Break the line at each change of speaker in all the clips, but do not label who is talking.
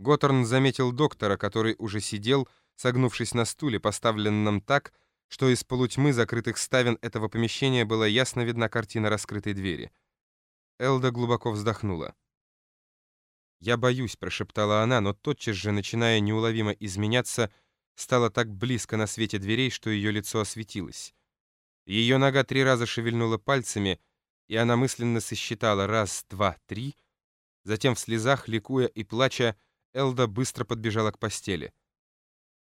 Готтерн заметил доктора, который уже сидел, согнувшись на стуле, поставленном так, что из полутьмы закрытых ставен этого помещения была ясно видна картина раскрытой двери. Элда глубоко вздохнула. «Я боюсь», — прошептала она, но тотчас же, начиная неуловимо изменяться, стала так близко на свете дверей, что ее лицо осветилось. Ее нога три раза шевельнула пальцами, и она мысленно сосчитала раз, два, три. Затем в слезах, ликуя и плача, Элда быстро подбежала к постели.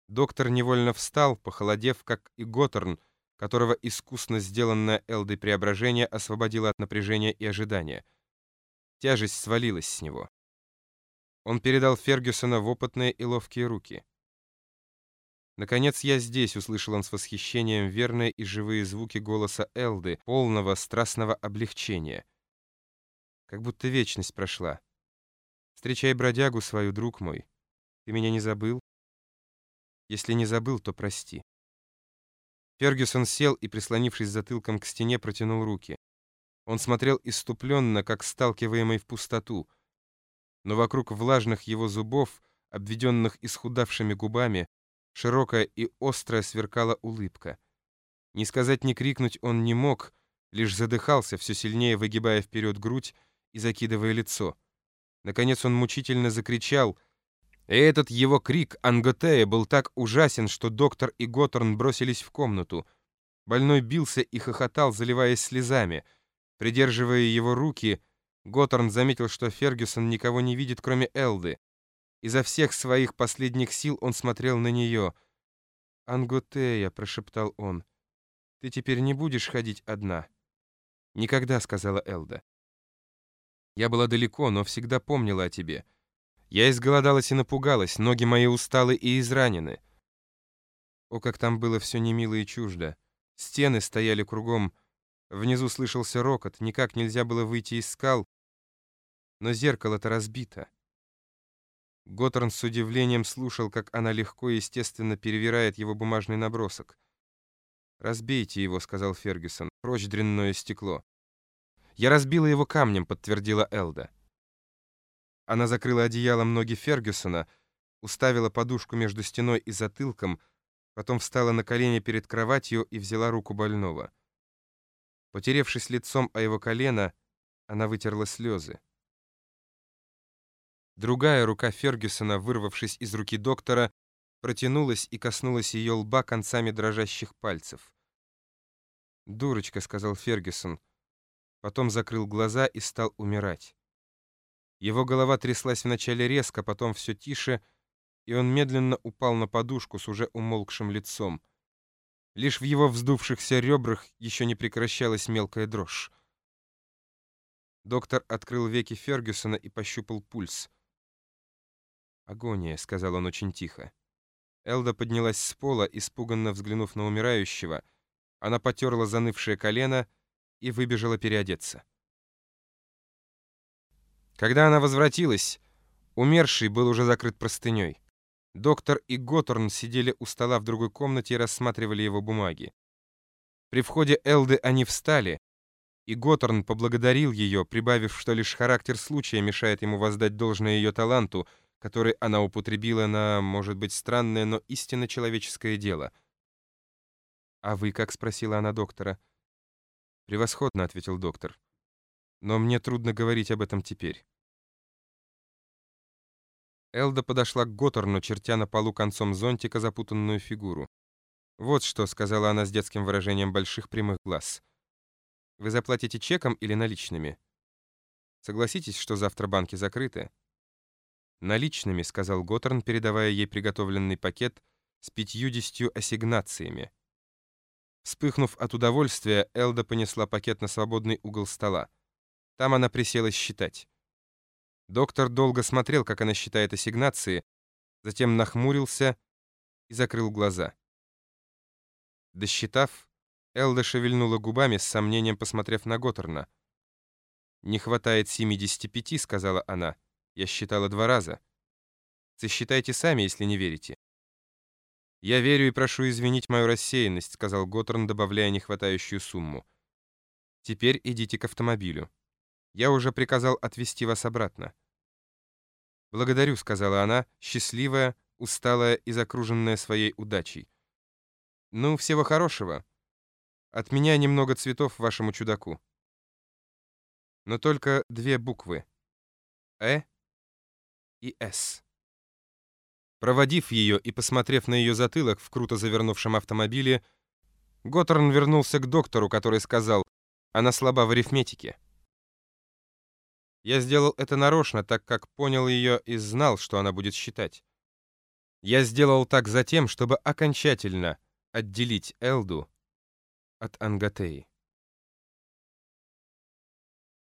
Доктор невольно встал, похолодев, как и Готтерн, которого искусно сделанное Элдой преображение освободило от напряжения и ожидания. Тяжесть свалилась с него. Он передал Фергюсона в опытные и ловкие руки. «Наконец я здесь», — услышал он с восхищением верные и живые звуки голоса Элды, полного страстного облегчения. Как будто вечность прошла. «Встречай бродягу свою, друг мой. Ты меня не забыл? Если не забыл, то прости». Фергюсон сел и, прислонившись затылком к стене, протянул руки. Он смотрел иступленно, как сталкиваемый в пустоту — но вокруг влажных его зубов, обведенных исхудавшими губами, широкая и острая сверкала улыбка. Ни сказать, ни крикнуть он не мог, лишь задыхался, все сильнее выгибая вперед грудь и закидывая лицо. Наконец он мучительно закричал, и этот его крик Анготея был так ужасен, что доктор и Готтерн бросились в комнату. Больной бился и хохотал, заливаясь слезами. Придерживая его руки, Готтерн заметил, что Фергюсон никого не видит, кроме Элды. Изо всех своих последних сил он смотрел на нее. «Ангутея», — прошептал он, — «ты теперь не будешь ходить одна». «Никогда», — сказала Элда. «Я была далеко, но всегда помнила о тебе. Я изголодалась и напугалась, ноги мои усталы и изранены». О, как там было все немило и чуждо. Стены стояли кругом, внизу слышался рокот, никак нельзя было выйти из скал, но зеркало-то разбито. Готтерн с удивлением слушал, как она легко и естественно перевирает его бумажный набросок. «Разбейте его», — сказал Фергюсон, — «прочь дрянное стекло». «Я разбила его камнем», — подтвердила Элда. Она закрыла одеялом ноги Фергюсона, уставила подушку между стеной и затылком, потом встала на колени перед кроватью и взяла руку больного. Потеревшись лицом о его колено, она вытерла слезы. Другая рука Фергюсона, вырвавшись из руки доктора, протянулась и коснулась ее лба концами дрожащих пальцев. «Дурочка», — сказал Фергюсон. Потом закрыл глаза и стал умирать. Его голова тряслась вначале резко, потом все тише, и он медленно упал на подушку с уже умолкшим лицом. Лишь в его вздувшихся ребрах еще не прекращалась мелкая дрожь. Доктор открыл веки Фергюсона и пощупал пульс. «Агония», — сказал он очень тихо. Элда поднялась с пола, испуганно взглянув на умирающего. Она потерла занывшее колено и выбежала переодеться. Когда она возвратилась, умерший был уже закрыт простыней. Доктор и Готтерн сидели у стола в другой комнате и рассматривали его бумаги. При входе Элды они встали, и Готтерн поблагодарил ее, прибавив, что лишь характер случая мешает ему воздать должное ее таланту — который она употребила на, может быть, странное, но истинно человеческое дело. «А вы как?» — спросила она доктора. «Превосходно», — ответил доктор. «Но мне трудно говорить об этом теперь». Элда подошла к Готтерну, чертя на полу концом зонтика запутанную фигуру. «Вот что», — сказала она с детским выражением больших прямых глаз. «Вы заплатите чеком или наличными? Согласитесь, что завтра банки закрыты?» «Наличными», — сказал Готтерн, передавая ей приготовленный пакет с пятьюдесятью ассигнациями. Вспыхнув от удовольствия, Элда понесла пакет на свободный угол стола. Там она присела считать. Доктор долго смотрел, как она считает ассигнации, затем нахмурился и закрыл глаза. Досчитав, Элда шевельнула губами, с сомнением посмотрев на Готтерна. «Не хватает 75», — сказала она. Я считала два раза. Сосчитайте сами, если не верите. «Я верю и прошу извинить мою рассеянность», — сказал Готтерн, добавляя нехватающую сумму. «Теперь идите к автомобилю. Я уже приказал отвезти вас обратно». «Благодарю», — сказала она, счастливая, усталая и закруженная своей удачей. «Ну, всего хорошего. От меня немного цветов вашему чудаку». Но только две буквы — «Э» и «С». Проводив ее и посмотрев на ее затылок в круто завернувшем автомобиле, Готтерн вернулся к доктору, который сказал, она слаба в арифметике. Я сделал это нарочно, так как понял ее и знал, что она будет считать. Я сделал так затем, чтобы окончательно отделить Элду от Ангатеи.